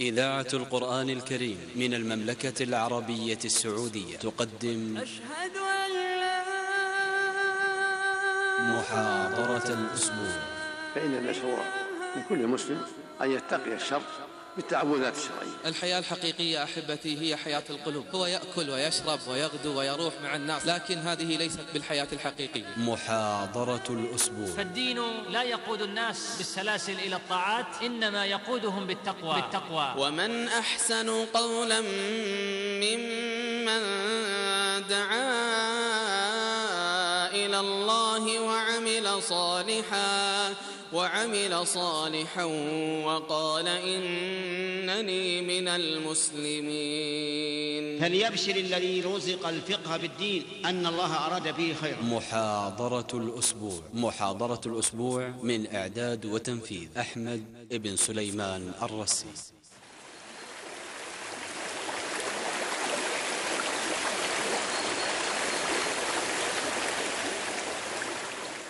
إذاعة القرآن الكريم من المملكة العربية السعودية تقدم أشهد أن لا محاضرة الأسبوع. فإن المشروع لكل مسلم أن يتقي الشر بالتعوذات الشرعية. الحياة الحقيقية أحبتي هي حياة القلوب. هو يأكل ويشرب ويغدو ويروح مع الناس لكن هذه ليست بالحياة الحقيقية. محاضرة الأسبوع. فالدين لا يقود الناس بالسلاسل إلى الطاعات إنما يقودهم بالتقوى, بالتقوى. ومن أحسن قولا ممن دعا إلى الله وعمل صالحا وعمل صالحا وقال إنني من المسلمين. فليبشر الذي رزق الفقه بالدين أن الله أراد به خيرا. محاضرة الأسبوع. محاضرة الأسبوع من إعداد وتنفيذ أحمد بن سليمان الرسي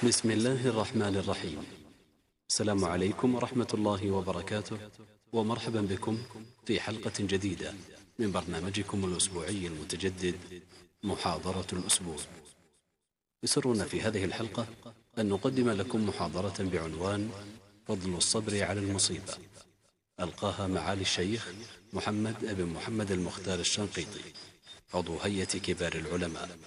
بسم الله الرحمن الرحيم. السلام عليكم ورحمة الله وبركاته ومرحبا بكم في حلقة جديدة من برنامجكم الأسبوعي المتجدد محاضرة الأسبوع. يسرنا في هذه الحلقة أن نقدم لكم محاضرة بعنوان فضل الصبر على المصيبة ألقاها معالي الشيخ محمد أبن محمد المختار الشنقيطي عضو هيئة كبار العلماء.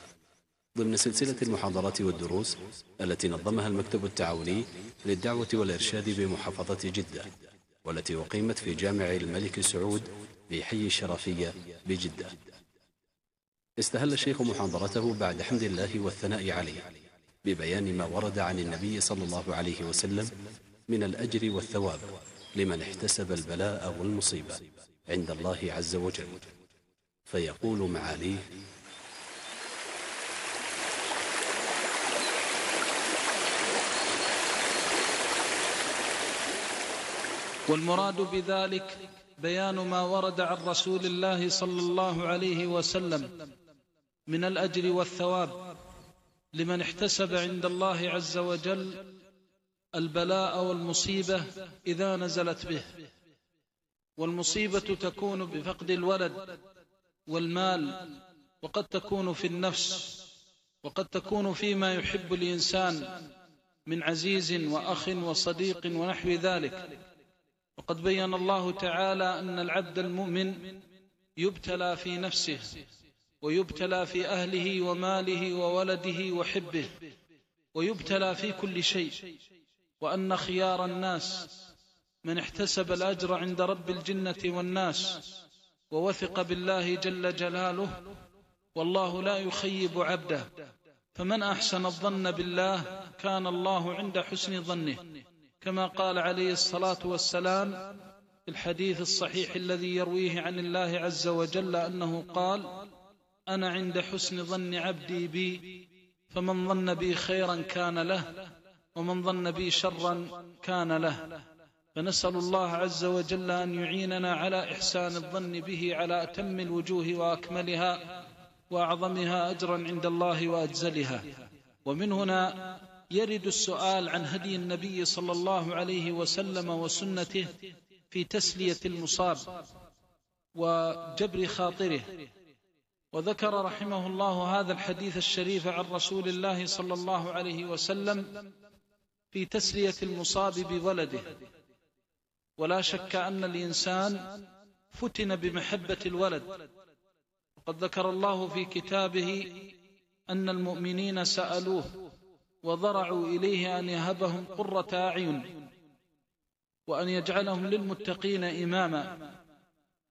ضمن سلسلة المحاضرات والدروس التي نظمها المكتب التعاوني للدعوة والإرشاد بمحافظة جدة والتي أقيمت في جامع الملك سعود بحي الشرفية بجدة. استهل الشيخ محاضرته بعد حمد الله والثناء عليه ببيان ما ورد عن النبي صلى الله عليه وسلم من الأجر والثواب لمن احتسب البلاء والمصيبة عند الله عز وجل. فيقول معاليه والمراد بذلك بيان ما ورد عن رسول الله صلى الله عليه وسلم من الأجر والثواب لمن احتسب عند الله عز وجل البلاء والمصيبة إذا نزلت به. والمصيبة تكون بفقد الولد والمال وقد تكون في النفس وقد تكون فيما يحب الإنسان من عزيز وأخ وصديق ونحو ذلك. وقد بين الله تعالى أن العبد المؤمن يبتلى في نفسه ويبتلى في أهله وماله وولده وحبه ويبتلى في كل شيء وأن خيار الناس من احتسب الأجر عند رب الجنة والناس ووثق بالله جل جلاله والله لا يخيب عبده فمن أحسن الظن بالله كان الله عند حسن ظنه كما قال عليه الصلاة والسلام في الحديث الصحيح الذي يرويه عن الله عز وجل أنه قال أنا عند حسن ظن عبدي بي فمن ظن بي خيرا كان له ومن ظن بي شرا كان له. فنسأل الله عز وجل أن يعيننا على إحسان الظن به على أتم الوجوه وأكملها وأعظمها أجرا عند الله وأجزلها. ومن هنا يرد السؤال عن هدي النبي صلى الله عليه وسلم وسنته في تسلية المصاب وجبر خاطره. وذكر رحمه الله هذا الحديث الشريف عن رسول الله صلى الله عليه وسلم في تسلية المصاب بولده. ولا شك أن الإنسان فتن بمحبة الولد. وقد ذكر الله في كتابه أن المؤمنين سألوه وضرعوا إليه أن يهبهم قرة أعين وأن يجعلهم للمتقين إماما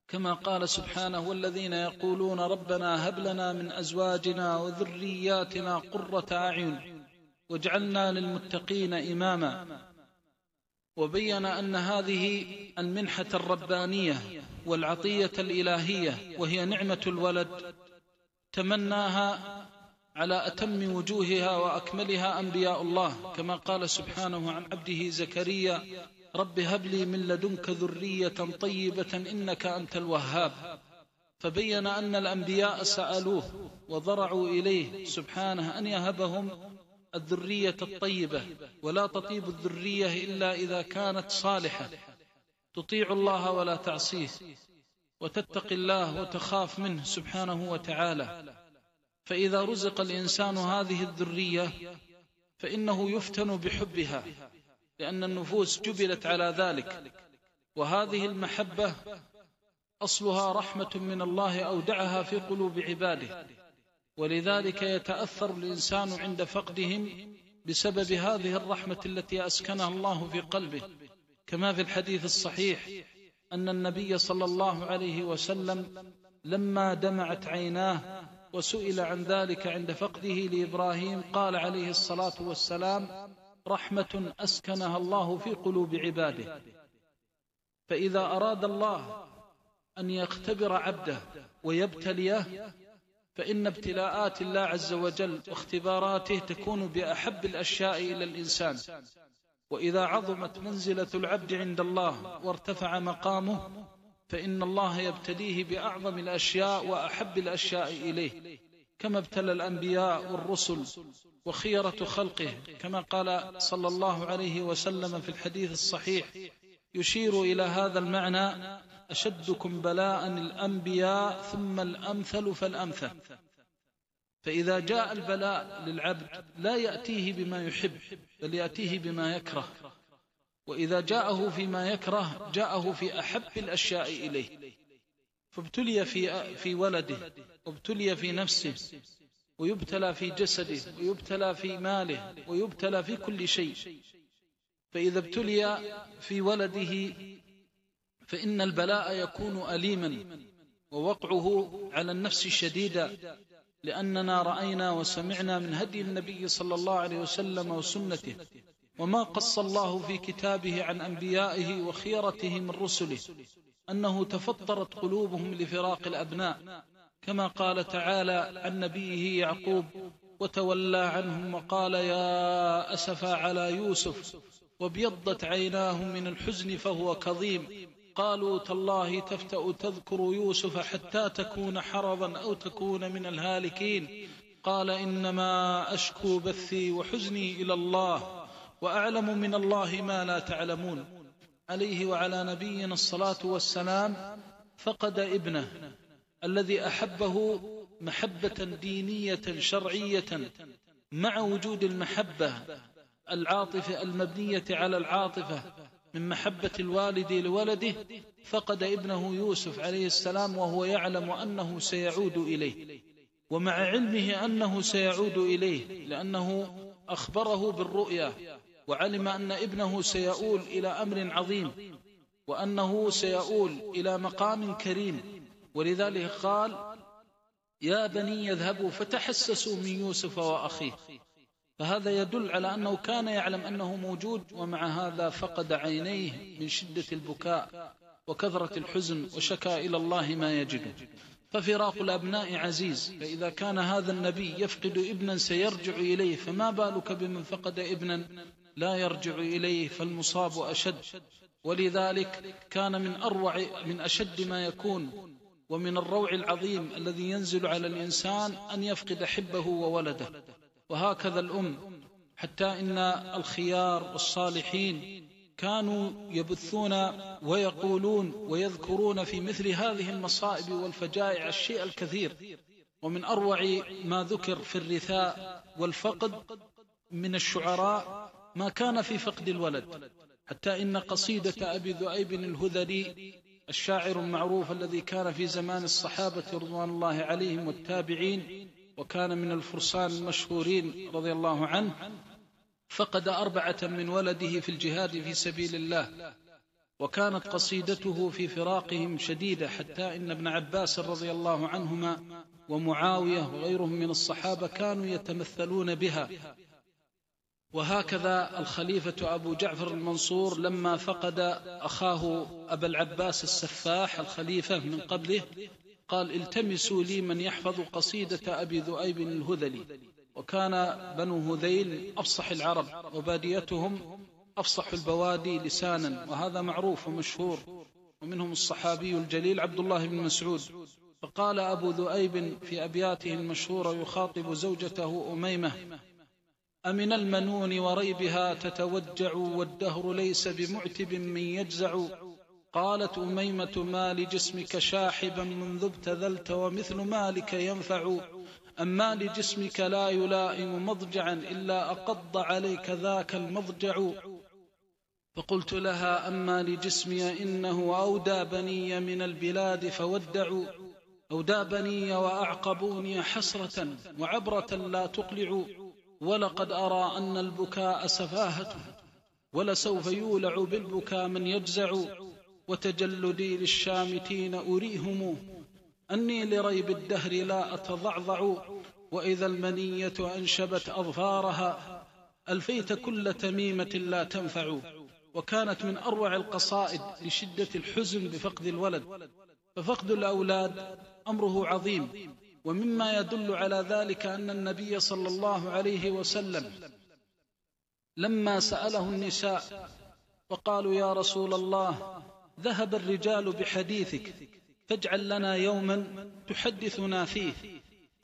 كما قال سبحانه والذين يقولون ربنا هب لنا من أزواجنا وذرياتنا قرة أعين واجعلنا للمتقين إماما وبين أن هذه المنحة الربانية والعطية الإلهية وهي نعمة الولد تمناها على أتم وجوهها وأكملها أنبياء الله كما قال سبحانه عن عبده زكريا رب هب لي من لدنك ذرية طيبة إنك أنت الوهاب. فبين أن الأنبياء سألوه وضرعوا إليه سبحانه أن يهبهم الذرية الطيبة ولا تطيب الذرية إلا إذا كانت صالحة. تطيع الله ولا تعصيه وتتقي الله وتخاف منه سبحانه وتعالى. فإذا رزق الإنسان هذه الذرية فإنه يفتن بحبها لأن النفوس جبلت على ذلك. وهذه المحبة أصلها رحمة من الله أودعها في قلوب عباده. ولذلك يتأثر الإنسان عند فقدهم بسبب هذه الرحمة التي أسكنها الله في قلبه. كما في الحديث الصحيح أن النبي صلى الله عليه وسلم لما دمعت عيناه وسئل عن ذلك عند فقده لإبراهيم قال عليه الصلاة والسلام رحمة أسكنها الله في قلوب عباده. فإذا أراد الله أن يختبر عبده ويبتليه فإن ابتلاءات الله عز وجل واختباراته تكون بأحب الأشياء إلى الإنسان. وإذا عظمت منزلة العبد عند الله وارتفع مقامه فإن الله يبتليه بأعظم الأشياء وأحب الأشياء إليه كما ابتلى الأنبياء والرسل وخيرة خلقه كما قال صلى الله عليه وسلم في الحديث الصحيح يشير إلى هذا المعنى أشدكم بلاء الأنبياء ثم الأمثل فالأمثل. فإذا جاء البلاء للعبد لا يأتيه بما يحب بل يأتيه بما يكره. وإذا جاءه فيما يكره جاءه في أحب الأشياء إليه. فابتلي في, في ولده وابتلي في نفسه ويبتلى في جسده ويبتلى في ماله ويبتلى في كل شيء. فإذا ابتلي في ولده فإن البلاء يكون أليما ووقعه على النفس شديدا لأننا رأينا وسمعنا من هدي النبي صلى الله عليه وسلم وسنته. وما قص الله في كتابه عن أنبيائه وخيرته من رسله أنه تفطرت قلوبهم لفراق الأبناء كما قال تعالى عن نبيه يعقوب وتولى عنهم وقال يا أسفا على يوسف وابيضت عيناه من الحزن فهو كظيم. قالوا تالله تفتأ تذكر يوسف حتى تكون حرضا أو تكون من الهالكين؟ قال إنما أشكو بثي وحزني إلى الله. وأعلم من الله ما لا تعلمون. عليه وعلى نبينا الصلاة والسلام فقد ابنه الذي أحبه محبة دينية شرعية مع وجود المحبة العاطفة المبنية على العاطفة من محبة الوالد لولده فقد ابنه يوسف عليه السلام وهو يعلم أنه سيعود إليه. ومع علمه أنه سيعود إليه لأنه أخبره بالرؤيا وعلم أن ابنه سيؤول إلى أمر عظيم وأنه سيؤول إلى مقام كريم. ولذلك قال يا بني يذهبوا فتحسسوا من يوسف وأخيه. فهذا يدل على أنه كان يعلم أنه موجود ومع هذا فقد عينيه من شدة البكاء وكثرة الحزن وشكى إلى الله ما يجده. ففراق الأبناء عزيز فإذا كان هذا النبي يفقد ابنا سيرجع إليه فما بالك بمن فقد ابنا لا يرجع إليه فالمصاب أشد. ولذلك كان من أروع من أشد ما يكون. ومن الروع العظيم الذي ينزل على الإنسان أن يفقد حبه وولده. وهكذا الأم حتى إن الخيار والصالحين كانوا يبثون ويقولون ويذكرون في مثل هذه المصائب والفجائع الشيء الكثير. ومن أروع ما ذكر في الرثاء والفقد من الشعراء ما كان في فقد الولد. حتى إن قصيدة أبي ذعيب الهذلي الشاعر المعروف الذي كان في زمان الصحابة رضوان الله عليهم والتابعين وكان من الفرسان المشهورين رضي الله عنه فقد أربعة من ولده في الجهاد في سبيل الله وكانت قصيدته في فراقهم شديدة حتى إن ابن عباس رضي الله عنهما ومعاوية وغيرهم من الصحابة كانوا يتمثلون بها. وهكذا الخليفة أبو جعفر المنصور لما فقد أخاه أبا العباس السفاح الخليفة من قبله قال التمسوا لي من يحفظ قصيدة أبي ذؤيب الهذلي وكان بنو هذيل أفصح العرب وباديتهم أفصح البوادي لسانا وهذا معروف ومشهور ومنهم الصحابي الجليل عبد الله بن مسعود. فقال أبو ذؤيب في أبياته المشهورة يخاطب زوجته أميمة أمن المنون وريبها تتوجع والدهر ليس بمعتب من يجزع. قالت أميمة ما لجسمك شاحبا منذ ابتذلت ومثل مالك ينفع. أما لجسمك لا يلائم مضجعا إلا أقض عليك ذاك المضجع. فقلت لها أما لجسمي إنه أودى بني من البلاد فودعوا أودى بني وأعقبوني حسرة وعبرة لا تقلعوا ولقد أرى أن البكاء سفاهة ولسوف يولع بالبكاء من يجزع وتجلدي للشامتين أريهم. أني لريب الدهر لا أتضعضع وإذا المنية أنشبت أظفارها ألفيت كل تميمة لا تنفع وكانت من أروع القصائد لشدة الحزن بفقد الولد. ففقد الأولاد أمره عظيم. ومما يدل على ذلك أن النبي صلى الله عليه وسلم لما سأله النساء وقالوا يا رسول الله ذهب الرجال بحديثك فاجعل لنا يوما تحدثنا فيه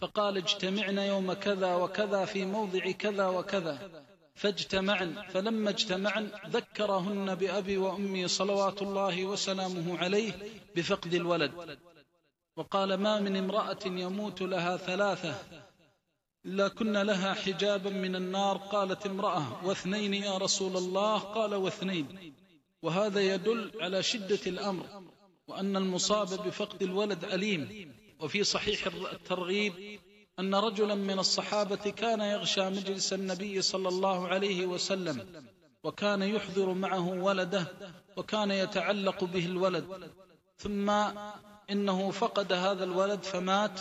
فقال اجتمعنا يوم كذا وكذا في موضع كذا وكذا فاجتمعن فلما اجتمعن ذكرهن بأبي وأمي صلوات الله وسلامه عليه بفقد الولد وقال ما من امرأة يموت لها ثلاثة إلا كنا لها حجابا من النار قالت امرأة واثنين يا رسول الله قال واثنين وهذا يدل على شدة الأمر وأن المصاب بفقد الولد أليم وفي صحيح الترغيب أن رجلا من الصحابة كان يغشى مجلس النبي صلى الله عليه وسلم وكان يحضر معه ولده وكان يتعلق به الولد ثم إنه فقد هذا الولد فمات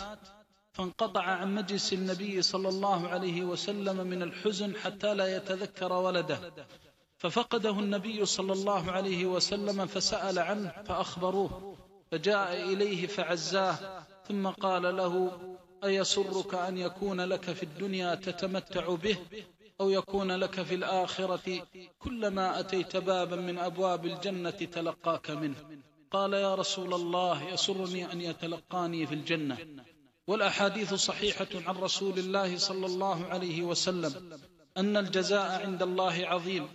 فانقطع عن مجلس النبي صلى الله عليه وسلم من الحزن حتى لا يتذكر ولده. ففقده النبي صلى الله عليه وسلم فسأل عنه فأخبروه فجاء إليه فعزاه ثم قال له أيسرك أن يكون لك في الدنيا تتمتع به أو يكون لك في الآخرة كلما أتيت بابا من أبواب الجنة تلقاك منه. قال يا رسول الله يسرني أن يتلقاني في الجنة. والأحاديث صحيحة عن رسول الله صلى الله عليه وسلم أن الجزاء عند الله عظيم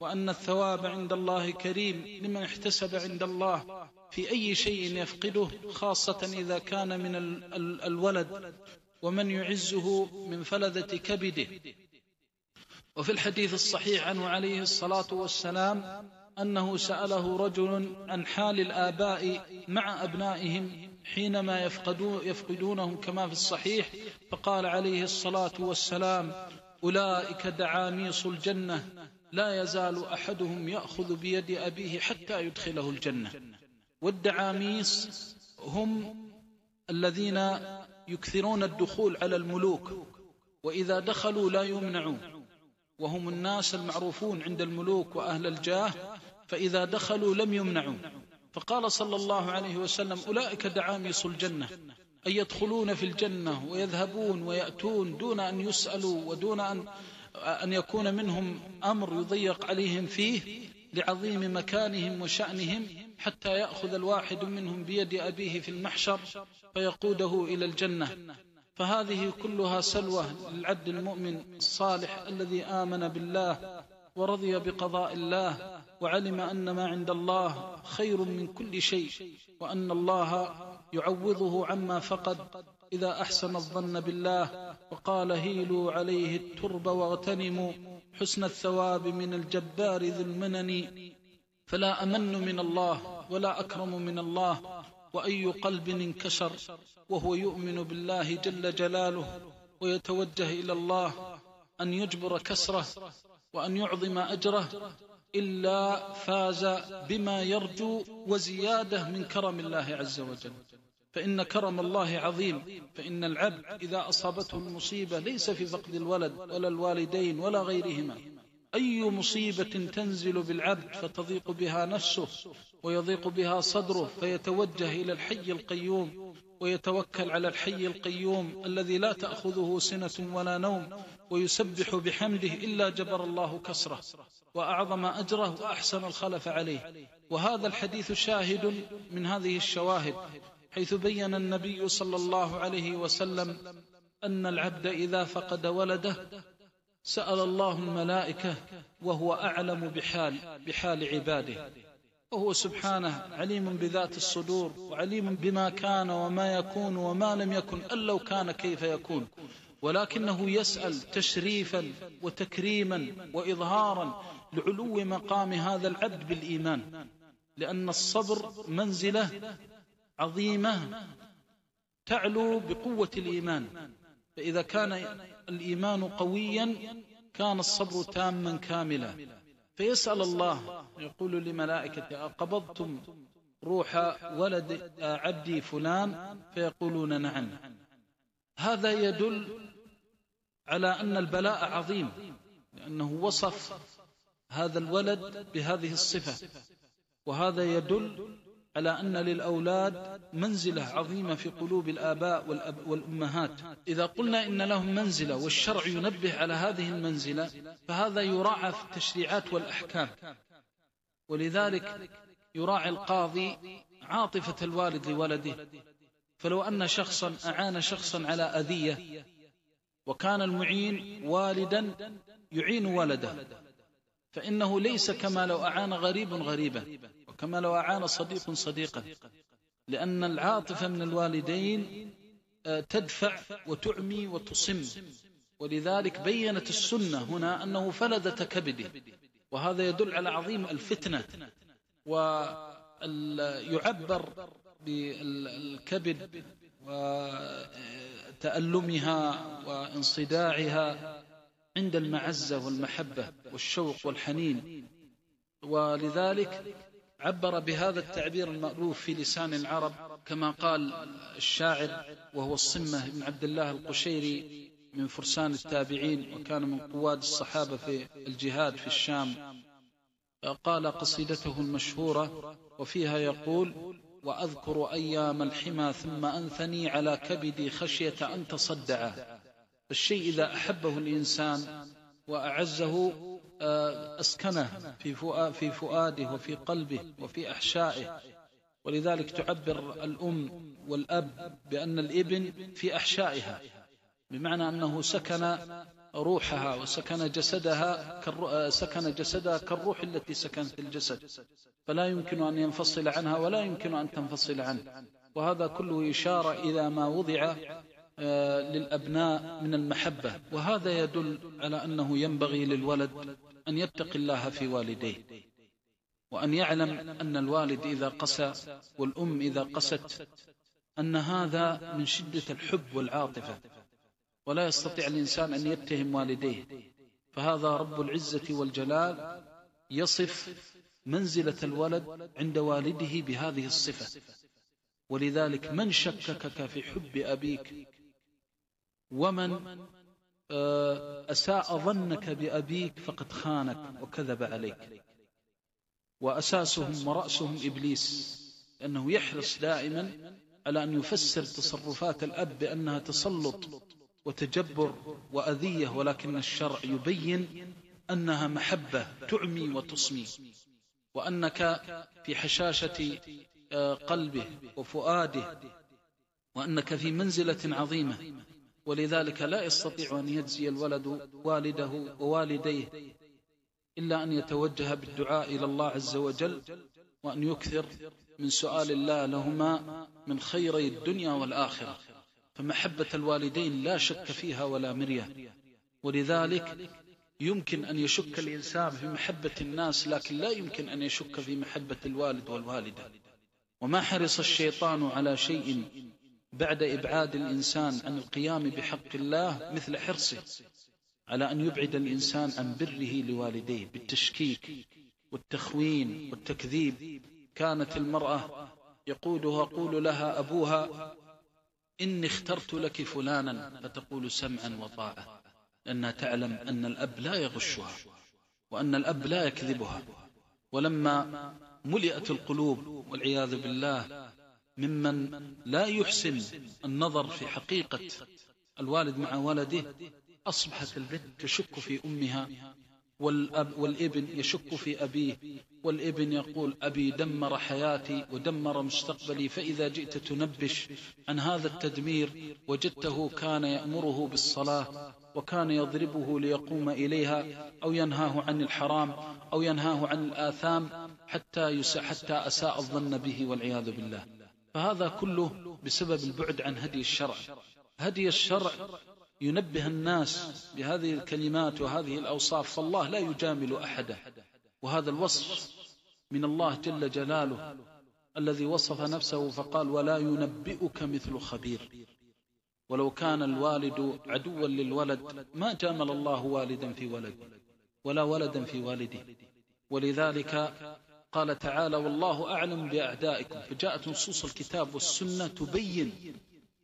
وأن الثواب عند الله كريم لمن احتسب عند الله في أي شيء يفقده خاصة إذا كان من الولد ومن يعزه من فلذة كبده. وفي الحديث الصحيح عنه عليه الصلاة والسلام أنه سأله رجل عن حال الآباء مع أبنائهم حينما يفقدونهم كما في الصحيح فقال عليه الصلاة والسلام أولئك دعاميص الجنة لا يزال أحدهم يأخذ بيد أبيه حتى يدخله الجنة. والدعاميص هم الذين يكثرون الدخول على الملوك وإذا دخلوا لا يمنعون وهم الناس المعروفون عند الملوك وأهل الجاه فإذا دخلوا لم يمنعوا. فقال صلى الله عليه وسلم أولئك دعاميص الجنة أن يدخلون في الجنة ويذهبون ويأتون دون أن يسألوا ودون أن, أن يكون منهم أمر يضيق عليهم فيه لعظيم مكانهم وشأنهم حتى يأخذ الواحد منهم بيد أبيه في المحشر فيقوده إلى الجنة. فهذه كلها سلوة للعبد المؤمن الصالح الذي آمن بالله ورضي بقضاء الله وعلم أن ما عند الله خير من كل شيء وأن الله يعوضه عما فقد إذا أحسن الظن بالله وقال هيلوا عليه الترب واغتنموا حسن الثواب من الجبار ذي المنن فلا أمن من الله ولا أكرم من الله وأي قلب انكسر وهو يؤمن بالله جل جلاله ويتوجه إلى الله أن يجبر كسره وأن يعظم أجره إلا فاز بما يرجو وزيادة من كرم الله عز وجل. فإن كرم الله عظيم. فإن العبد إذا أصابته المصيبة ليس في فقد الولد ولا الوالدين ولا غيرهما. أي مصيبة تنزل بالعبد فتضيق بها نفسه ويضيق بها صدره فيتوجه إلى الحي القيوم ويتوكل على الحي القيوم الذي لا تأخذه سنة ولا نوم ويسبح بحمده إلا جبر الله كسره وأعظم أجره وأحسن الخلف عليه. وهذا الحديث شاهد من هذه الشواهد حيث بين النبي صلى الله عليه وسلم أن العبد إذا فقد ولده سأل الله الملائكة وهو أعلم بحال, بحال عباده. وهو سبحانه عليم بذات الصدور وعليم بما كان وما يكون وما لم يكن ألو كان كيف يكون. ولكنه يسأل تشريفا وتكريما وإظهارا لعلو مقام هذا العبد بالإيمان. لأن الصبر منزلة عظيمة تعلو بقوة الإيمان. فإذا كان الإيمان قويا كان الصبر تاما كاملا. فيسأل الله يقول لملائكة أقبضتم روح ولد عبدي فلان؟ فيقولون نعم. هذا يدل على أن البلاء عظيم لأنه وصف هذا الولد بهذه الصفة. وهذا يدل على أن للأولاد منزلة عظيمة في قلوب الآباء والأمهات. إذا قلنا إن لهم منزلة والشرع ينبه على هذه المنزلة فهذا يراعى في التشريعات والأحكام. ولذلك يراعي القاضي عاطفة الوالد لولده. فلو أن شخصا أعان شخصا على أذية وكان المعين والدا يعين ولده فإنه ليس كما لو أعان غريب غريبا. كما لو أعان صديق صديقه لأن العاطفة من الوالدين آه، تدفع وتعمي وتصم. ولذلك بينت السنة هنا أنه فلذة كبده وهذا يدل على عظيم الفتنة. ويعبر بالكبد وتألمها وانصداعها عند المعزة والمحبة والشوق والحنين. ولذلك عبر بهذا التعبير المألوف في لسان العرب كما قال الشاعر وهو الصمة بن عبد الله القشيري من فرسان التابعين وكان من قواد الصحابة في الجهاد في الشام. قال قصيدته المشهورة وفيها يقول وأذكر أيام الحمى ثم أنثني على كبدي خشية أن تصدعه. الشيء إذا أحبه الإنسان وأعزه آه، أسكنه في في فؤاده وفي قلبه وفي أحشائه. ولذلك تعبر الأم والأب بأن الإبن في أحشائها بمعنى أنه سكن روحها وسكن جسدها آه، سكن جسدها كالروح التي سكنت الجسد. فلا يمكن أن ينفصل عنها ولا يمكن أن تنفصل عنه. وهذا كله إشارة إلى ما وضع آه، للأبناء من المحبة. وهذا يدل على أنه ينبغي للولد أن يتقي الله في والديه وأن يعلم أن الوالد إذا قسى والأم إذا قست أن هذا من شدة الحب والعاطفة. ولا يستطيع الإنسان أن يتهم والديه. فهذا رب العزة والجلال يصف منزلة الولد عند والده بهذه الصفة. ولذلك من شككك في حب أبيك؟ ومن أه، أساء ظنك بأبيك فقد خانك وكذب عليك. وأساسهم ورأسهم إبليس أنه يحرص دائما على أن يفسر تصرفات الأب بأنها تسلط وتجبر وأذية ولكن الشرع يبين أنها محبة تعمي وتصمي وأنك في حشاشة أه، قلبه وفؤاده وأنك في منزلة عظيمة. ولذلك لا يستطيع أن يجزي الولد والده ووالديه إلا أن يتوجه بالدعاء إلى الله عز وجل وأن يكثر من سؤال الله لهما من خيري الدنيا والآخرة. فمحبة الوالدين لا شك فيها ولا مرية. ولذلك يمكن أن يشك الإنسان في محبة الناس لكن لا يمكن أن يشك في محبة الوالد والوالدة. وما حرص الشيطان على شيء بعد إبعاد الإنسان عن القيام بحق الله مثل حرصه على أن يبعد الإنسان عن بره لوالديه بالتشكيك والتخوين والتكذيب. كانت المرأة يقولها قول لها أبوها إني اخترت لك فلانا فتقول سمعا وطاعة لأنها تعلم أن الأب لا يغشها وأن الأب لا يكذبها. ولما ملئت القلوب والعياذ بالله ممن لا يحسن النظر في حقيقة الوالد مع ولده أصبحت البنت تشك في أمها والأب والابن يشك في أبيه والابن يقول أبي دمر حياتي ودمر مستقبلي فإذا جئت تنبش عن هذا التدمير وجدته كان يأمره بالصلاة وكان يضربه ليقوم إليها أو ينهاه عن الحرام أو ينهاه عن الآثام حتى, حتى أساء الظن به والعياذ بالله. فهذا كله بسبب البعد عن هدي الشرع. هدي الشرع ينبه الناس بهذه الكلمات وهذه الأوصاف فالله لا يجامل أحده. وهذا الوصف من الله جل جلاله الذي وصف نفسه فقال ولا ينبئك مثل خبير. ولو كان الوالد عدوا للولد ما جامل الله والدا في ولد ولا ولدا في والده. ولذلك قال تعالى والله أعلم بأعدائكم فجاءت نصوص الكتاب والسنة تبين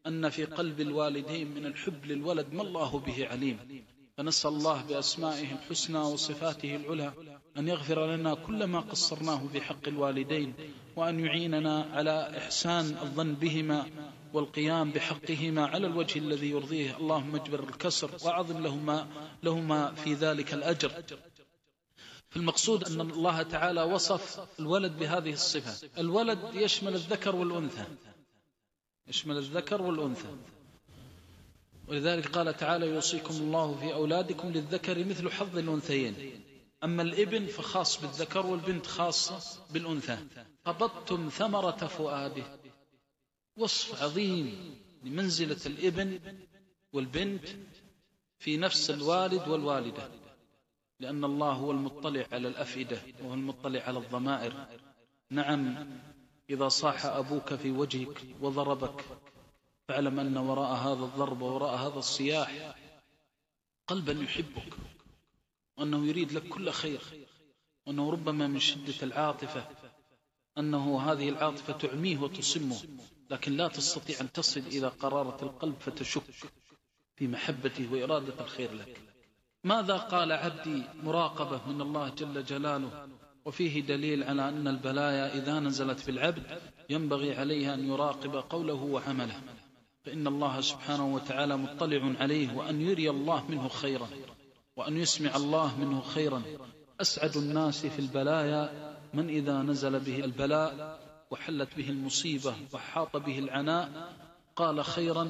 أن في قلب الوالدين من الحب للولد ما الله به عليم. فنسأل الله بأسمائه الحسنى وصفاته العلى أن يغفر لنا كل ما قصرناه في حق الوالدين وأن يعيننا على إحسان الظن بهما والقيام بحقهما على الوجه الذي يرضيه. اللهم اجبر الكسر وعظم لهما, لهما في ذلك الأجر. المقصود أن الله تعالى وصف الولد بهذه الصفة. الولد يشمل الذكر والأنثى. يشمل الذكر والأنثى. ولذلك قال تعالى يوصيكم الله في أولادكم للذكر مثل حظ الأنثيين. أما الإبن فخاص بالذكر والبنت خاصة بالأنثى. قبضتم ثمرة فؤاده. وصف عظيم لمنزلة الإبن والبنت في نفس الوالد والوالدة. لأن الله هو المطلع على الأفئدة وهو المطلع على الضمائر. نعم إذا صاح أبوك في وجهك وضربك فاعلم أن وراء هذا الضرب وراء هذا الصياح قلبا يحبك وأنه يريد لك كل خير وأنه ربما من شدة العاطفة أنه هذه العاطفة تعميه وتصمه لكن لا تستطيع أن تصل إلى قرارة القلب فتشك في محبته وإرادة الخير لك. ماذا قال عبدي مراقبة من الله جل جلاله؟ وفيه دليل على أن البلايا إذا نزلت في العبد ينبغي عليه أن يراقب قوله وعمله. فإن الله سبحانه وتعالى مطلع عليه وأن يري الله منه خيرا وأن يسمع الله منه خيرا. أسعد الناس في البلايا من إذا نزل به البلاء وحلت به المصيبة وحاط به العناء قال خيرا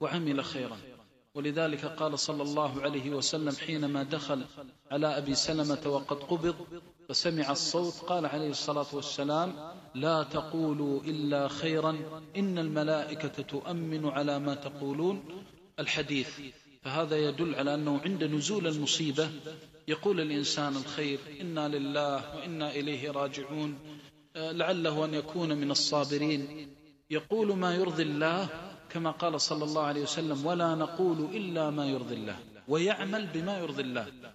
وعمل خيرا. ولذلك قال صلى الله عليه وسلم حينما دخل على أبي سلمة وقد قبض فسمع الصوت قال عليه الصلاة والسلام لا تقولوا إلا خيرا إن الملائكة تؤمن على ما تقولون الحديث. فهذا يدل على أنه عند نزول المصيبة يقول الإنسان الخير إنا لله وإنا إليه راجعون. لعله أن يكون من الصابرين. يقول ما يرضي الله كما قال صلى الله عليه وسلم ولا نقول إلا ما يرضي الله ويعمل بما يرضي الله.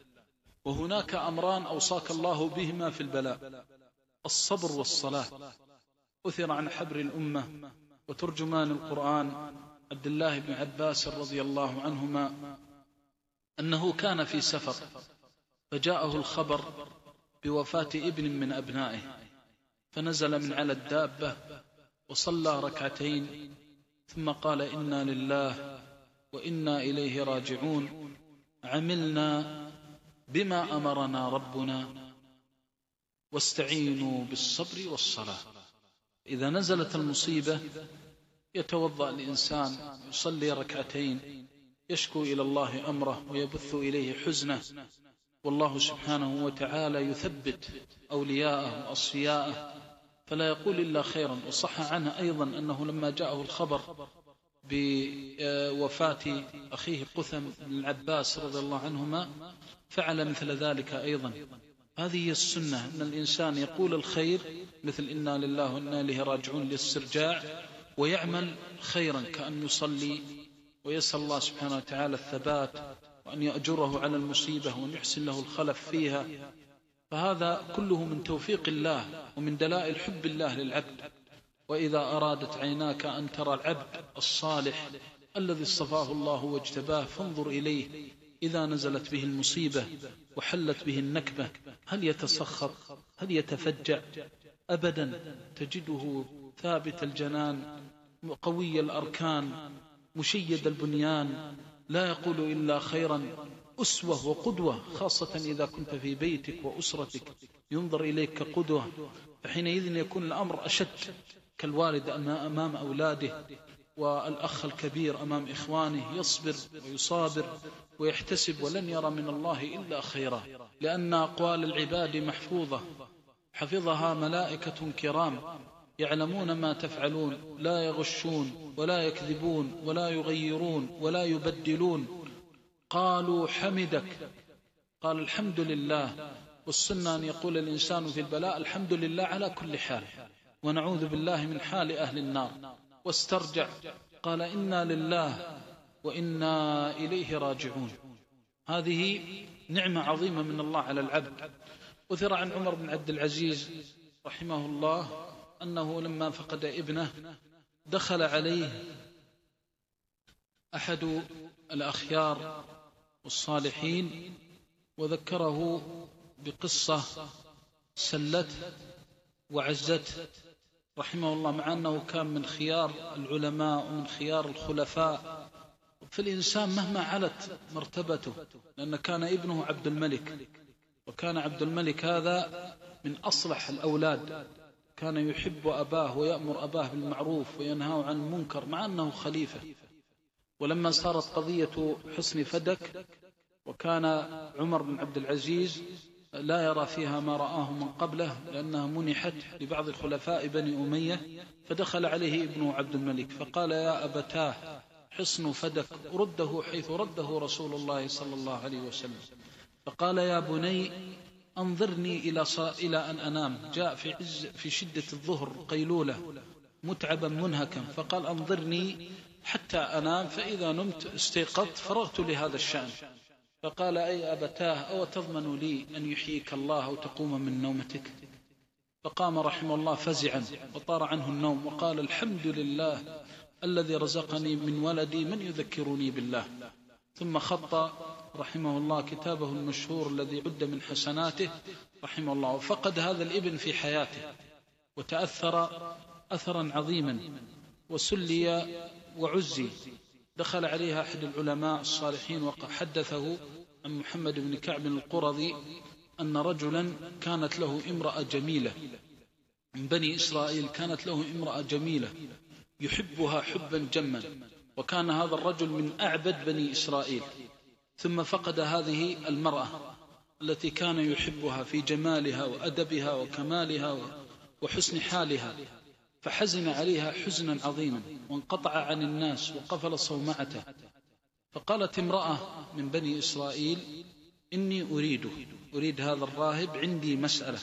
وهناك أمران أوصاك الله بهما في البلاء. الصبر والصلاة. أثر عن حبر الأمة وترجمان القرآن عبد الله بن عباس رضي الله عنهما أنه كان في سفر فجاءه الخبر بوفاة ابن من أبنائه فنزل من على الدابة وصلى ركعتين ثم قال إنا لله وإنا إليه راجعون. عملنا بما أمرنا ربنا واستعينوا بالصبر والصلاة. إذا نزلت المصيبة يتوضأ الإنسان يصلي ركعتين يشكو إلى الله أمره ويبث إليه حزنه. والله سبحانه وتعالى يثبت أولياءه وأصفياءه فلا يقول إلا خيرا. وصح عنه أيضا أنه لما جاءه الخبر بوفاة أخيه قثم بن العباس رضي الله عنهما فعل مثل ذلك أيضا. هذه هي السنة. أن الإنسان يقول الخير مثل إنا لله وإنا إليه راجعون للسرجاع ويعمل خيرا كأن يصلي ويسأل الله سبحانه وتعالى الثبات وأن يأجره على المصيبة وأن يحسن له الخلف فيها. فهذا كله من توفيق الله ومن دلائل حب الله للعبد. وإذا أرادت عيناك أن ترى العبد الصالح الذي اصطفاه الله واجتباه فانظر إليه. إذا نزلت به المصيبة وحلت به النكبة هل يتسخر؟ هل يتفجع؟ أبدا تجده ثابت الجنان قوي الأركان مشيد البنيان. لا يقول إلا خيرا. أسوة وقدوة خاصة إذا كنت في بيتك وأسرتك ينظر إليك كقدوة فحينئذ يكون الأمر أشد كالوالد أمام أولاده والأخ الكبير أمام إخوانه يصبر ويصابر ويحتسب ولن يرى من الله إلا خيرا لأن أقوال العباد محفوظة. حفظها ملائكة كرام يعلمون ما تفعلون لا يغشون ولا يكذبون ولا يغيرون ولا يبدلون. قالوا حمدك. قال الحمد لله. والسنة أن يقول الإنسان في البلاء الحمد لله على كل حال. ونعوذ بالله من حال أهل النار. واسترجع. قال إنا لله وإنا إليه راجعون. هذه نعمة عظيمة من الله على العبد. أثر عن عمر بن عبد العزيز رحمه الله أنه لما فقد ابنه دخل عليه أحد الأخيار والصالحين وذكره بقصة سلت وعزت رحمه الله مع أنه كان من خيار العلماء ومن خيار الخلفاء فالإنسان مهما علت مرتبته لأن كان ابنه عبد الملك وكان عبد الملك هذا من أصلح الأولاد كان يحب أباه ويأمر أباه بالمعروف وينهى عن المنكر مع أنه خليفة. ولما صارت قضية حسن فدك وكان عمر بن عبد العزيز لا يرى فيها ما رآه من قبله لأنها منحت لبعض الخلفاء بني أمية فدخل عليه ابنه عبد الملك فقال يا أبتاه حصن فدك رده حيث رده رسول الله صلى الله عليه وسلم. فقال يا بني أنظرني إلى, إلى أن أنام. جاء في, عز في شدة الظهر قيلولة متعبا منهكا فقال أنظرني حتى أنام فإذا نمت استيقظت فرغت لهذا الشأن. فقال أي أبتاه أو تضمن لي أن يحييك الله أو تقوم من نومتك؟ فقام رحمه الله فزعا وطار عنه النوم وقال الحمد لله الذي رزقني من ولدي من يذكرني بالله. ثم خط رحمه الله كتابه المشهور الذي عد من حسناته رحمه الله. وفقد هذا الابن في حياته وتأثر أثرا عظيما وسلي وعزي. دخل عليها أحد العلماء الصالحين وحدثه عن محمد بن كعب القرظي أن رجلا كانت له امرأة جميلة. من بني إسرائيل كانت له امرأة جميلة. يحبها حبا جما. وكان هذا الرجل من أعبد بني إسرائيل. ثم فقد هذه المرأة التي كان يحبها في جمالها وأدبها وكمالها وحسن حالها. فحزن عليها حزنا عظيما وانقطع عن الناس وقفل صومعته. فقالت امرأة من بني إسرائيل إني أريده أريد هذا الراهب عندي مسألة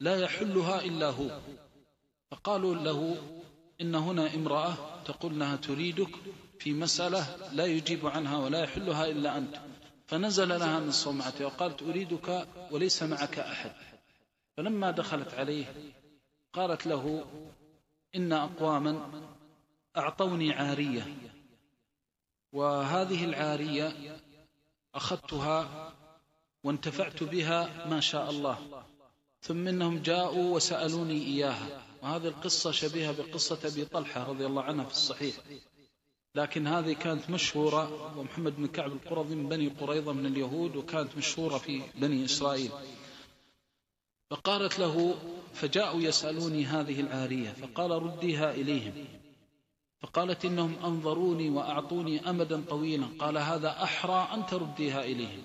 لا يحلها إلا هو. فقالوا له إن هنا امرأة تقول أنها تريدك في مسألة لا يجيب عنها ولا يحلها إلا أنت. فنزل لها من صومعته وقالت أريدك وليس معك أحد. فلما دخلت عليه قالت له إن أقواما أعطوني عارية وهذه العارية أخذتها وانتفعت بها ما شاء الله ثم إنهم جاءوا وسألوني إياها وهذه القصة شبيهة بقصة أبي طلحة رضي الله عنها في الصحيح. لكن هذه كانت مشهورة ومحمد بن كعب القرظي من بني قريظة من اليهود وكانت مشهورة في بني إسرائيل. فقالت له فجاءوا يسألوني هذه العارية فقال رديها إليهم. فقالت إنهم أنظروني وأعطوني أمدا طويلا. قال هذا أحرى أن ترديها إليهم.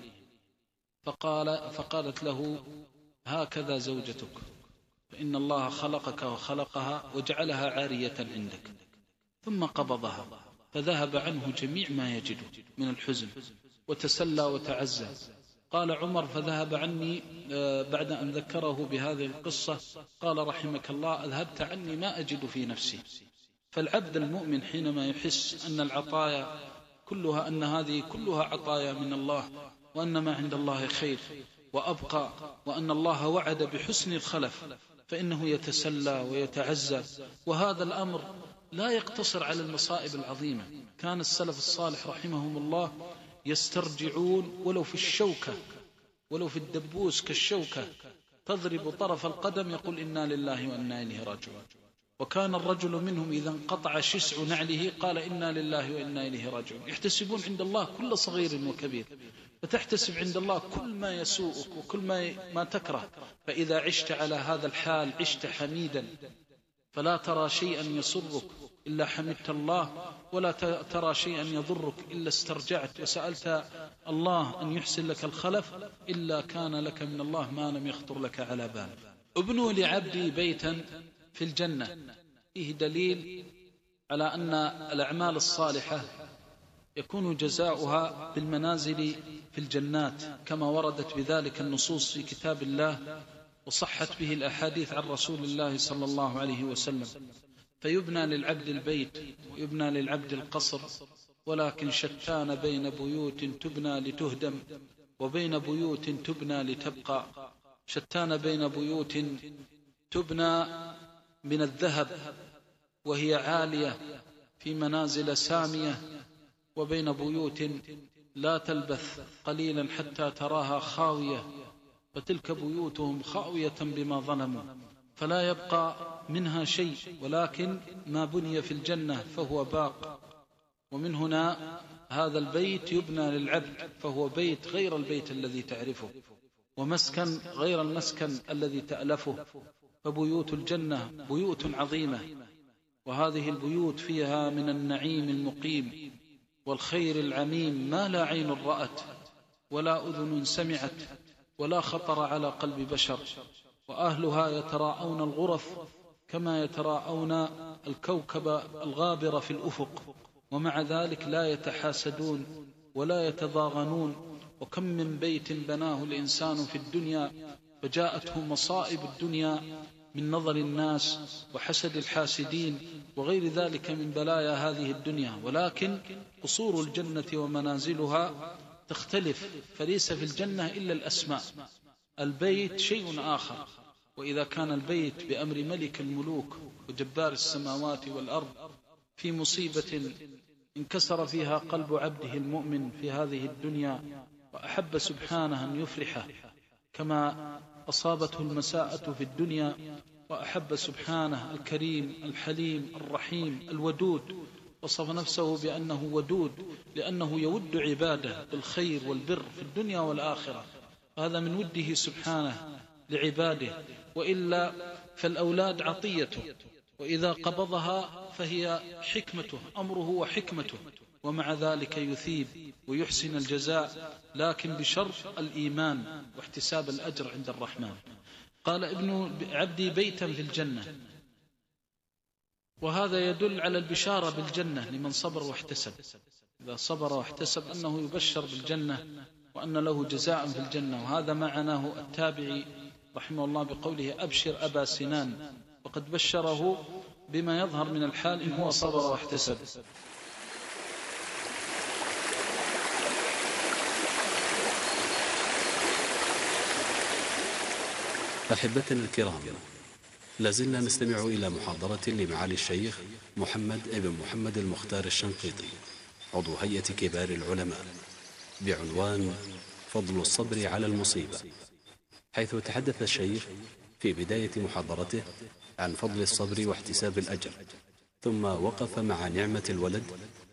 فقال فقالت له هكذا زوجتك فإن الله خلقك وخلقها وجعلها عارية عندك ثم قبضها فذهب عنه جميع ما يجده من الحزن وتسلى وتعزى قال عمر فذهب عني آه، بعد أن ذكره بهذه القصة قال رحمك الله أذهبت عني ما أجد في نفسي. فالعبد المؤمن حينما يحس أن العطايا كلها أن هذه كلها عطايا من الله وأن ما عند الله خير وأبقى وأن الله وعد بحسن الخلف فإنه يتسلى ويتعزى. وهذا الأمر لا يقتصر على المصائب العظيمة. كان السلف الصالح رحمهم الله يسترجعون ولو في الشوكة ولو في الدبوس كالشوكة. تضرب طرف القدم يقول إنا لله وإنا إليه راجعون. وكان الرجل منهم إذا انقطع شسع نعله قال إنا لله وإنا إليه راجعون. يحتسبون عند الله كل صغير وكبير. فتحتسب عند الله كل ما يسوءك وكل ما ما تكره. فإذا عشت على هذا الحال عشت حميدا. فلا ترى شيئا يسرك إلا حمدت الله ولا ترى شيئا يضرك إلا استرجعت وسألت الله أن يحسن لك الخلف إلا كان لك من الله ما لم يخطر لك على بال. ابنوا لعبدي بيتا في الجنة. فيه دليل على أن الأعمال الصالحة يكون جزاؤها بالمنازل في الجنات كما وردت بذلك النصوص في كتاب الله وصحت به الأحاديث عن رسول الله صلى الله عليه وسلم. فيبنى للعبد البيت ويبنى للعبد القصر ولكن شتان بين بيوت تبنى لتهدم وبين بيوت تبنى لتبقى. شتان بين بيوت تبنى من الذهب وهي عالية في منازل سامية وبين بيوت لا تلبث قليلا حتى تراها خاوية فتلك بيوتهم خاوية بما ظلموا فلا يبقى منها شيء ولكن ما بني في الجنة فهو باق. ومن هنا هذا البيت يبنى للعبد فهو بيت غير البيت الذي تعرفه ومسكن غير المسكن الذي تألفه. فبيوت الجنة بيوت عظيمة وهذه البيوت فيها من النعيم المقيم والخير العميم ما لا عين رأت ولا أذن سمعت ولا خطر على قلب بشر. وأهلها يتراءون الغرف كما يتراءون الكوكب الغابر في الأفق ومع ذلك لا يتحاسدون ولا يتضاغنون. وكم من بيت بناه الإنسان في الدنيا فجاءته مصائب الدنيا من نظر الناس وحسد الحاسدين وغير ذلك من بلايا هذه الدنيا. ولكن قصور الجنة ومنازلها تختلف فليس في الجنة إلا الأسماء. البيت شيء آخر. وإذا كان البيت بأمر ملك الملوك وجبار السماوات والأرض في مصيبة انكسر فيها قلب عبده المؤمن في هذه الدنيا وأحب سبحانه أن يفرحه كما أصابته المساءة في الدنيا وأحب سبحانه الكريم الحليم الرحيم الودود وصف نفسه بأنه ودود لأنه يود عباده بالخير والبر في الدنيا والآخرة. وهذا من وده سبحانه لعباده وإلا فالأولاد عطيته وإذا قبضها فهي حكمته أمره وحكمته ومع ذلك يثيب ويحسن الجزاء لكن بشرط الإيمان واحتساب الأجر عند الرحمن. قال ابن عبدي بيتا في الجنة. وهذا يدل على البشارة بالجنة لمن صبر واحتسب. إذا صبر واحتسب أنه يبشر بالجنة وأن له جزاء في الجنة وهذا معناه التابعي رحمه الله بقوله أبشر أبا سنان وقد بشره بما يظهر من الحال إن هو صبر واحتسب. أحبتنا الكرام لازلنا نستمع إلى محاضرة لمعالي الشيخ محمد ابن محمد المختار الشنقيطي عضو هيئة كبار العلماء بعنوان فضل الصبر على المصيبة. حيث تحدث الشيخ في بداية محاضرته عن فضل الصبر واحتساب الأجر ثم وقف مع نعمة الولد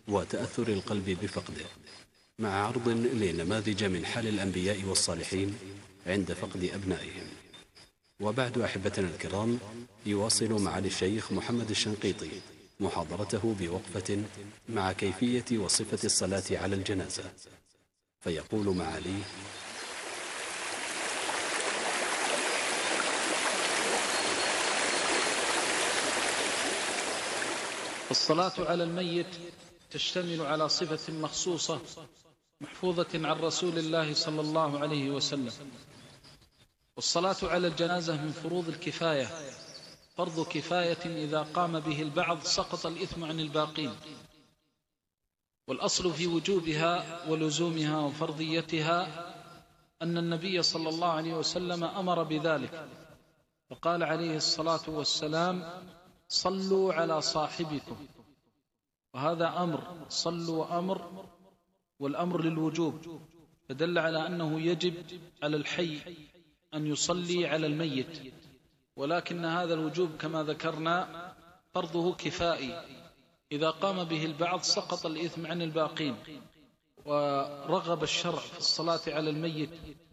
وتأثر القلب بفقده مع عرض لنماذج من حال الأنبياء والصالحين عند فقد أبنائهم. وبعد أحبتنا الكرام يواصل معالي الشيخ محمد الشنقيطي محاضرته بوقفة مع كيفية وصفة الصلاة على الجنازة فيقول معاليه الصلاة على الميت تشتمل على صفة مخصوصة محفوظة عن رسول الله صلى الله عليه وسلم. والصلاة على الجنازة من فروض الكفاية. فرض كفاية إذا قام به البعض سقط الإثم عن الباقين. والأصل في وجوبها ولزومها وفرضيتها أن النبي صلى الله عليه وسلم أمر بذلك. فقال عليه الصلاة والسلام صلوا على صاحبكم. وهذا أمر صلوا أمر والأمر للوجوب. فدل على أنه يجب على الحي أن يصلي على الميت. ولكن هذا الوجوب كما ذكرنا فرضه كفائي. إذا قام به البعض سقط الإثم عن الباقين ورغب الشرع في الصلاة على الميت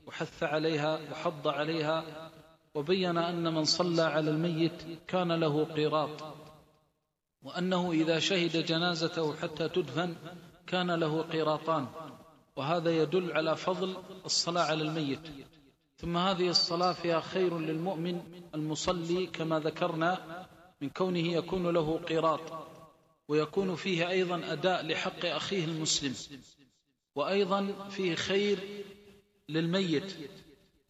وحث عليها وحض عليها وبين أن من صلى على الميت كان له قيراط وأنه إذا شهد جنازته حتى تدفن كان له قيراطان وهذا يدل على فضل الصلاة على الميت. ثم هذه الصلاة فيها خير للمؤمن المصلي كما ذكرنا من كونه يكون له قيراط ويكون فيه أيضا أداء لحق أخيه المسلم وأيضا فيه خير للميت.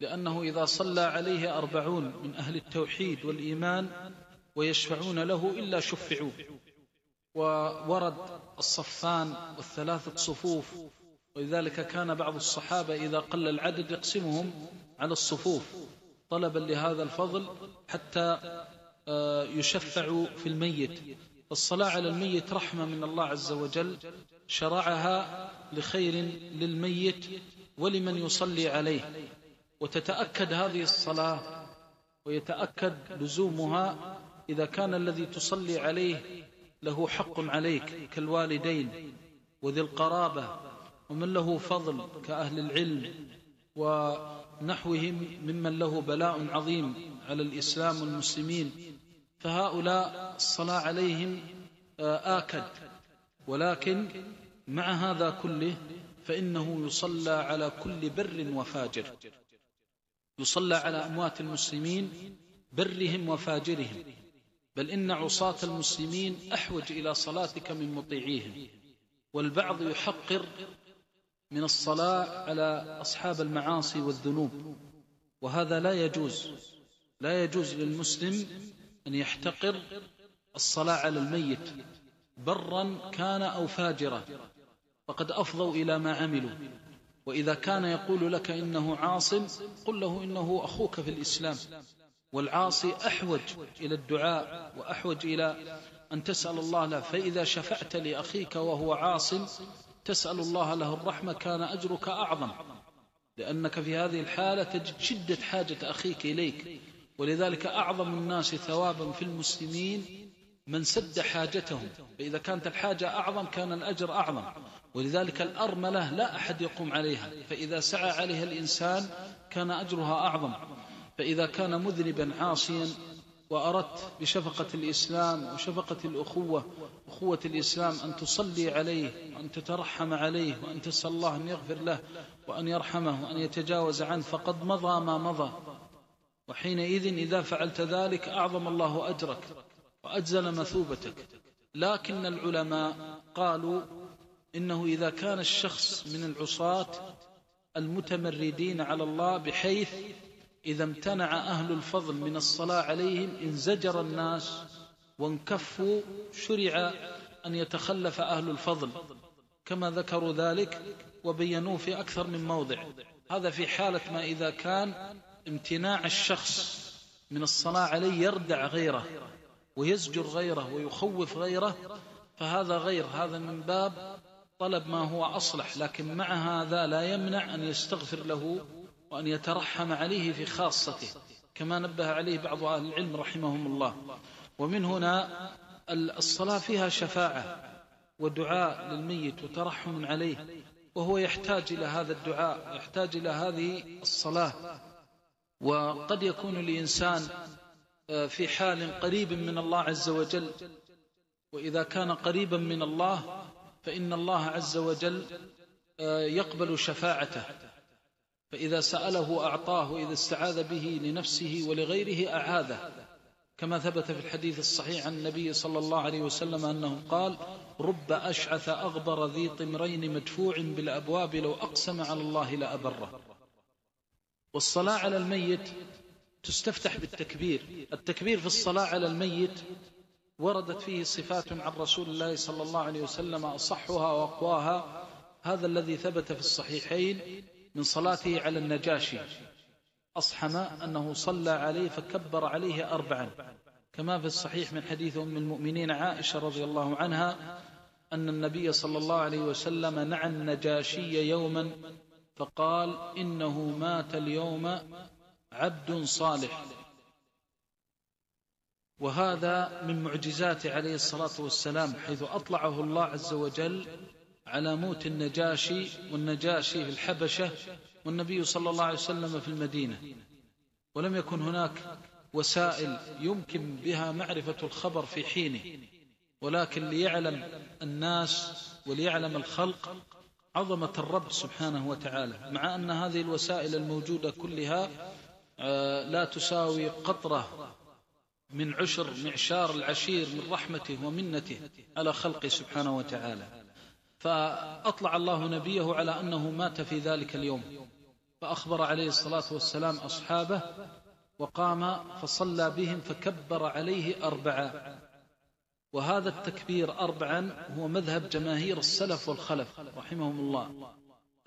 لأنه إذا صلى عليه أربعون من أهل التوحيد والإيمان ويشفعون له إلا شفعوا. وورد الصفان والثلاثة صفوف ولذلك كان بعض الصحابة إذا قل العدد يقسمهم على الصفوف طلبا لهذا الفضل حتى آه، يشفع في الميت. الصلاة على الميت رحمة من الله عز وجل شرعها لخير للميت ولمن يصلي عليه. وتتأكد هذه الصلاة ويتأكد لزومها إذا كان الذي تصلي عليه له حق عليك كالوالدين وذي القرابة ومن له فضل كأهل العلم ونحوهم ممن له بلاء عظيم على الإسلام والمسلمين فهؤلاء الصلاة عليهم آه، آكد. ولكن مع هذا كله فإنه يصلى على كل بر وفاجر. يصلى على أموات المسلمين برهم وفاجرهم. بل إن عصاة المسلمين أحوج إلى صلاتك من مطيعيهم. والبعض يحقر من الصلاة على أصحاب المعاصي والذنوب. وهذا لا يجوز. لا يجوز للمسلم أن يحتقر الصلاة على الميت برا كان أو فاجرا. فقد أفضوا إلى ما عملوا. وإذا كان يقول لك إنه عاصم قل له إنه أخوك في الإسلام والعاصي أحوج إلى الدعاء وأحوج إلى أن تسأل الله له. فإذا شفعت لأخيك وهو عاصم تسأل الله له الرحمة كان أجرك أعظم. لأنك في هذه الحالة تجد شدة حاجة أخيك إليك. ولذلك أعظم الناس ثوابا في المسلمين. من سد حاجتهم فإذا كانت الحاجة أعظم كان الأجر أعظم. ولذلك الأرملة لا أحد يقوم عليها. فإذا سعى عليها الإنسان كان أجرها أعظم. فإذا كان مذنبا عاصيا وأردت بشفقة الإسلام وشفقة الأخوة أخوة الإسلام أن تصلي عليه وأن تترحم عليه وأن تسأل الله أن يغفر له وأن يرحمه وأن يتجاوز عنه فقد مضى ما مضى. وحينئذ إذا فعلت ذلك أعظم الله أجرك. وأجزل مثوبتك. لكن العلماء قالوا إنه إذا كان الشخص من العصاة المتمردين على الله بحيث إذا امتنع أهل الفضل من الصلاة عليهم انزجر الناس وانكفوا شرع أن يتخلف أهل الفضل. كما ذكروا ذلك وبينوه في أكثر من موضع. هذا في حالة ما إذا كان امتناع الشخص من الصلاة عليه يردع غيره. ويزجر غيره ويخوف غيره فهذا غير هذا من باب طلب ما هو أصلح لكن مع هذا لا يمنع أن يستغفر له وأن يترحم عليه في خاصته كما نبه عليه بعض أهل العلم رحمهم الله. ومن هنا الصلاة فيها شفاعة ودعاء للميت وترحم عليه وهو يحتاج إلى هذا الدعاء يحتاج إلى هذه الصلاة. وقد يكون الإنسان في حال قريب من الله عز وجل وإذا كان قريبا من الله فإن الله عز وجل يقبل شفاعته فإذا سأله أعطاه وإذا استعاذ به لنفسه ولغيره أعاذه كما ثبت في الحديث الصحيح عن النبي صلى الله عليه وسلم أنه قال رب أشعث أغبر ذي طمرين مدفوع بالأبواب لو أقسم على الله لأبره. والصلاة على الميت تستفتح بالتكبير. التكبير في الصلاة على الميت وردت فيه صفات عن رسول الله صلى الله عليه وسلم أصحها وأقواها. هذا الذي ثبت في الصحيحين من صلاته على النجاشي. أصحم أنه صلى عليه فكبر عليه أربعا. كما في الصحيح من حديث أم المؤمنين عائشة رضي الله عنها أن النبي صلى الله عليه وسلم نعى النجاشي يوما فقال إنه مات اليوم عبد صالح. وهذا من معجزات عليه الصلاة والسلام حيث أطلعه الله عز وجل على موت النجاشي والنجاشي في الحبشة والنبي صلى الله عليه وسلم في المدينة. ولم يكن هناك وسائل يمكن بها معرفة الخبر في حينه ولكن ليعلم الناس وليعلم الخلق عظمة الرب سبحانه وتعالى مع أن هذه الوسائل الموجودة كلها آه، لا تساوي قطرة من عشر معشار العشير من رحمته ومنته على خلقه سبحانه وتعالى. فأطلع الله نبيه على أنه مات في ذلك اليوم. فأخبر عليه الصلاة والسلام أصحابه وقام فصلى بهم فكبر عليه أربعا وهذا التكبير أربعا هو مذهب جماهير السلف والخلف رحمهم الله.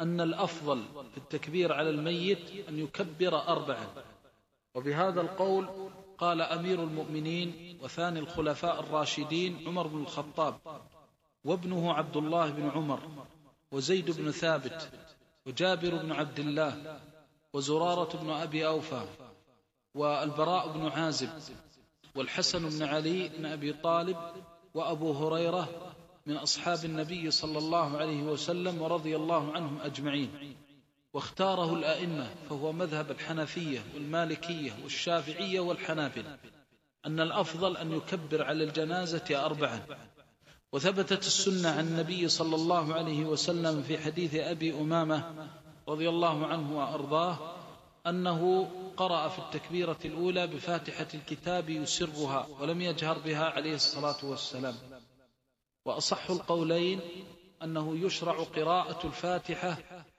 أن الأفضل في التكبير على الميت أن يكبر أربعا. وبهذا القول قال أمير المؤمنين وثاني الخلفاء الراشدين عمر بن الخطاب وابنه عبد الله بن عمر وزيد بن ثابت وجابر بن عبد الله وزرارة بن أبي أوفى والبراء بن عازب والحسن بن علي بن أبي طالب وأبو هريرة من أصحاب النبي صلى الله عليه وسلم ورضي الله عنهم أجمعين. واختاره الأئمة فهو مذهب الحنفية والمالكية والشافعية والحنابلة. أن الأفضل أن يكبر على الجنازة أربعا. وثبتت السنة عن النبي صلى الله عليه وسلم في حديث أبي أمامة رضي الله عنه وأرضاه أنه قرأ في التكبيرة الأولى بفاتحة الكتاب يسرها ولم يجهر بها عليه الصلاة والسلام. وأصح القولين أنه يشرع قراءة الفاتحة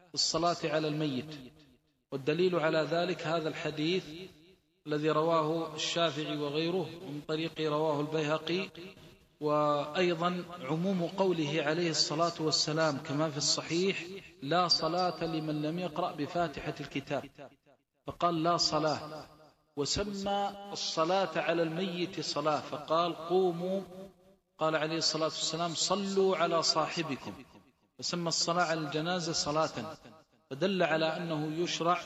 في الصلاة على الميت. والدليل على ذلك هذا الحديث الذي رواه الشافعي وغيره من طريق رواه البيهقي وأيضا عموم قوله عليه الصلاة والسلام كما في الصحيح لا صلاة لمن لم يقرأ بفاتحة الكتاب فقال لا صلاة وسمى الصلاة على الميت صلاة فقال قوموا قال عليه الصلاة والسلام صلوا على صاحبكم. فسمى الصلاة على الجنازة صلاة فدل على أنه يشرع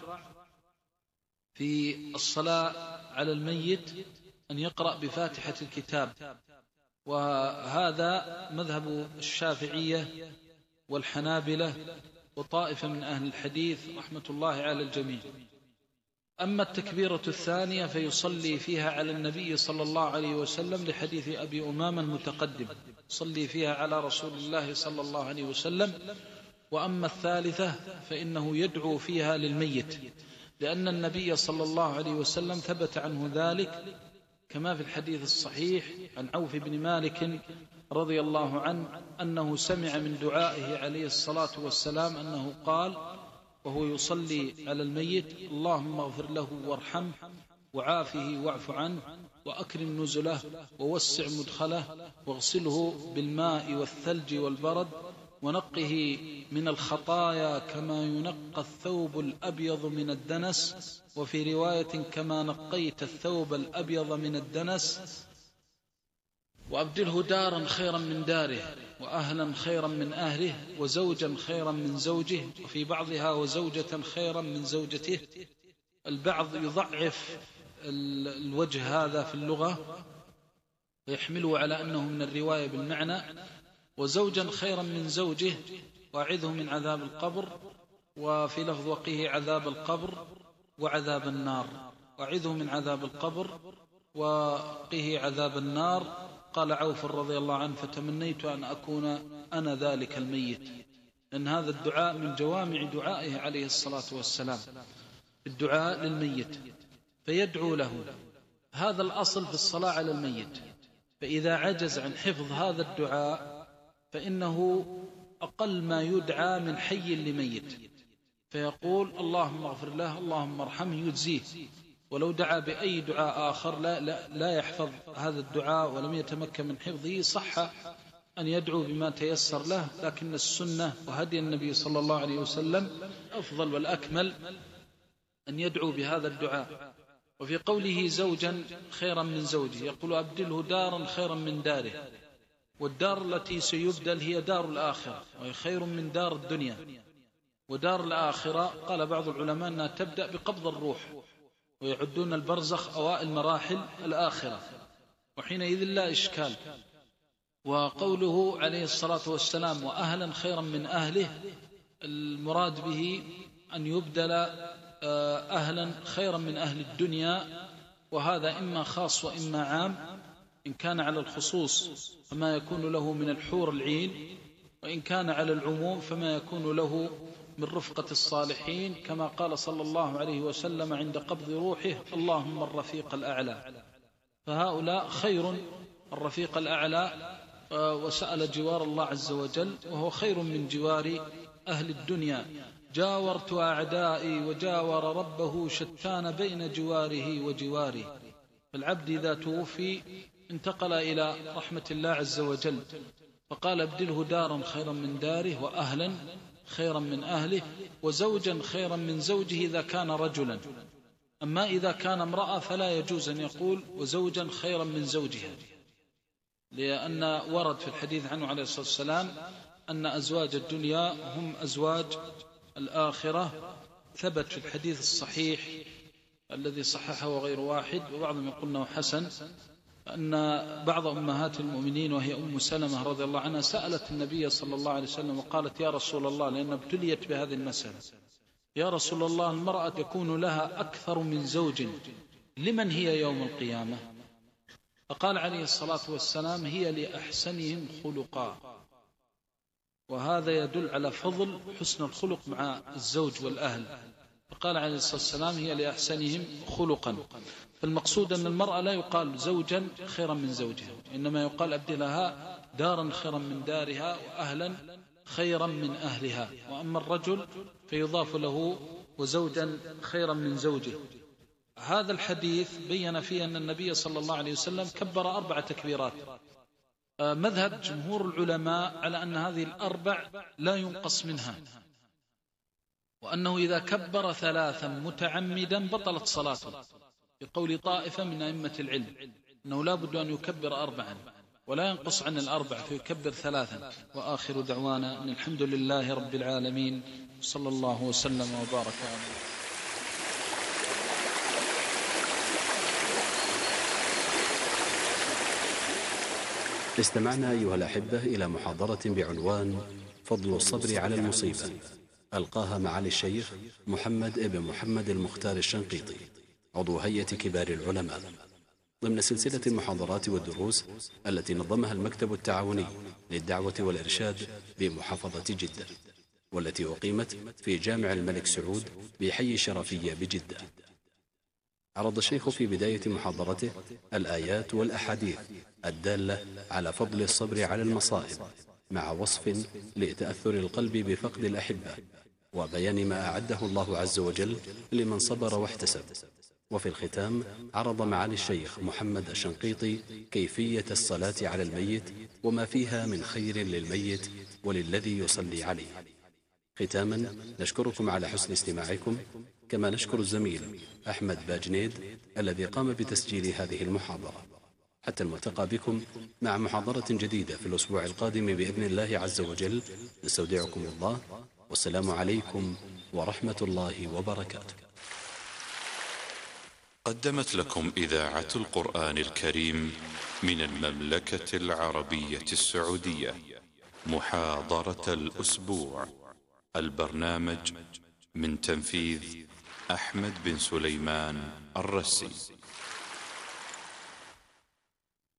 في الصلاة على الميت أن يقرأ بفاتحة الكتاب. وهذا مذهب الشافعية والحنابلة وطائفة من أهل الحديث رحمة الله على الجميع. أما التكبيرة الثانية فيصلي فيها على النبي صلى الله عليه وسلم لحديث أبي أمام المتقدم. صلي فيها على رسول الله صلى الله عليه وسلم. وأما الثالثة فإنه يدعو فيها للميت. لأن النبي صلى الله عليه وسلم ثبت عنه ذلك كما في الحديث الصحيح عن عوف بن مالك رضي الله عنه أنه سمع من دعائه عليه الصلاة والسلام أنه قال وهو يصلي على الميت. اللهم اغفر له وارحمه وعافه واعف عنه وأكرم نزله ووسع مدخله واغسله بالماء والثلج والبرد ونقه من الخطايا كما ينقى الثوب الأبيض من الدنس. وفي رواية كما نقيت الثوب الأبيض من الدنس وأبدله دارا خيرا من داره وأهلا خيرا من أهله وزوجا خيرا من زوجه وفي بعضها وزوجة خيرا من زوجته. البعض يضعف الوجه هذا في اللغة ويحمله على أنه من الرواية بالمعنى. وزوجا خيرا من زوجه واعذه من عذاب القبر وفي لفظ وقيه عذاب القبر وعذاب النار. واعذه من عذاب القبر وقيه عذاب النار قال عوف رضي الله عنه فتمنيت أن أكون أنا ذلك الميت. أن هذا الدعاء من جوامع دعائه عليه الصلاة والسلام. الدعاء للميت فيدعو له. هذا الأصل في الصلاة على الميت. فإذا عجز عن حفظ هذا الدعاء فإنه أقل ما يدعى من حي لميت. فيقول اللهم اغفر له اللهم ارحمه يجزيه. ولو دعا بأي دعاء آخر لا, لا, لا يحفظ هذا الدعاء ولم يتمكن من حفظه. صح أن يدعو بما تيسر له لكن السنة وهدي النبي صلى الله عليه وسلم أفضل والأكمل أن يدعو بهذا الدعاء. وفي قوله زوجا خيرا من زوجه يقول أبدله دارا خيرا من داره. والدار التي سيبدل هي دار الآخرة وهي خير من دار الدنيا. ودار الآخرة قال بعض العلماء أنها تبدأ بقبض الروح. ويعدون البرزخ أوائل مراحل الآخرة. وحينئذ لا إشكال. وقوله عليه الصلاة والسلام وأهلا خيرا من أهله المراد به أن يبدل آه، أهلا خيرا من أهل الدنيا وهذا إما خاص وإما عام إن كان على الخصوص فما يكون له من الحور العين وإن كان على العموم فما يكون له من رفقة الصالحين كما قال صلى الله عليه وسلم عند قبض روحه اللهم الرفيق الأعلى. فهؤلاء خير الرفيق الأعلى آه، وسأل جوار الله عز وجل وهو خير من جوار أهل الدنيا. جاورت أعدائي وجاور ربه شتان بين جواره وجواره. فالعبد إذا توفي انتقل إلى رحمة الله عز وجل فقال ابدله دارا خيرا من داره وأهلا خيرا من أهله وزوجا خيرا من زوجه إذا كان رجلا. أما إذا كان امرأة فلا يجوز أن يقول وزوجا خيرا من زوجها. لأن ورد في الحديث عنه عليه الصلاة والسلام أن أزواج الدنيا هم أزواج الآخرة. ثبت في الحديث الصحيح الذي صححه غير واحد وبعضهم يقول إنه حسن. أن بعض أمهات المؤمنين وهي أم سلمة رضي الله عنها سألت النبي صلى الله عليه وسلم وقالت يا رسول الله لأن ابتليت بهذه المسألة. يا رسول الله المرأة يكون لها أكثر من زوج. لمن هي يوم القيامة؟ فقال عليه الصلاة والسلام هي لأحسنهم خلقا. وهذا يدل على فضل حسن الخلق مع الزوج والأهل. فقال عليه الصلاة والسلام هي لأحسنهم خلقا. فالمقصود أن المرأة لا يقال زوجا خيرا من زوجها إنما يقال أبدلها دارا خيرا من دارها وأهلا خيرا من أهلها. وأما الرجل فيضاف له وزوجا خيرا من زوجه. هذا الحديث بين فيه أن النبي صلى الله عليه وسلم كبر أربع تكبيرات. آه، مذهب جمهور العلماء على أن هذه الأربع لا ينقص منها. وأنه إذا كبر ثلاثا متعمدا بطلت صلاته. بقول طائفة من أئمة العلم أنه لا بد أن يكبر أربعا ولا ينقص عن الأربع فيكبر ثلاثا وآخر دعوانا أن الحمد لله رب العالمين صلى الله وسلم وبارك عليه. استمعنا أيها الأحبة إلى محاضرة بعنوان فضل الصبر على المصيبة ألقاها معالي الشيخ محمد ابن محمد المختار الشنقيطي. عضو هيئة كبار العلماء ضمن سلسلة المحاضرات والدروس التي نظمها المكتب التعاوني للدعوة والإرشاد بمحافظة جدة والتي أقيمت في جامع الملك سعود بحي الشرفية بجدة. عرض الشيخ في بداية محاضرته الآيات والأحاديث الدالة على فضل الصبر على المصائب مع وصف لتأثر القلب بفقد الأحبة وبيان ما أعده الله عز وجل لمن صبر واحتسب. وفي الختام عرض معالي الشيخ محمد الشنقيطي كيفية الصلاة على الميت وما فيها من خير للميت وللذي يصلي عليه. ختاما نشكركم على حسن استماعكم كما نشكر الزميل أحمد باجنيد الذي قام بتسجيل هذه المحاضرة. حتى الملتقى بكم مع محاضرة جديدة في الأسبوع القادم بإذن الله عز وجل نستودعكم الله والسلام عليكم ورحمة الله وبركاته. قدمت لكم إذاعة القرآن الكريم من المملكة العربية السعودية. محاضرة الأسبوع. البرنامج من تنفيذ أحمد بن سليمان الرسي.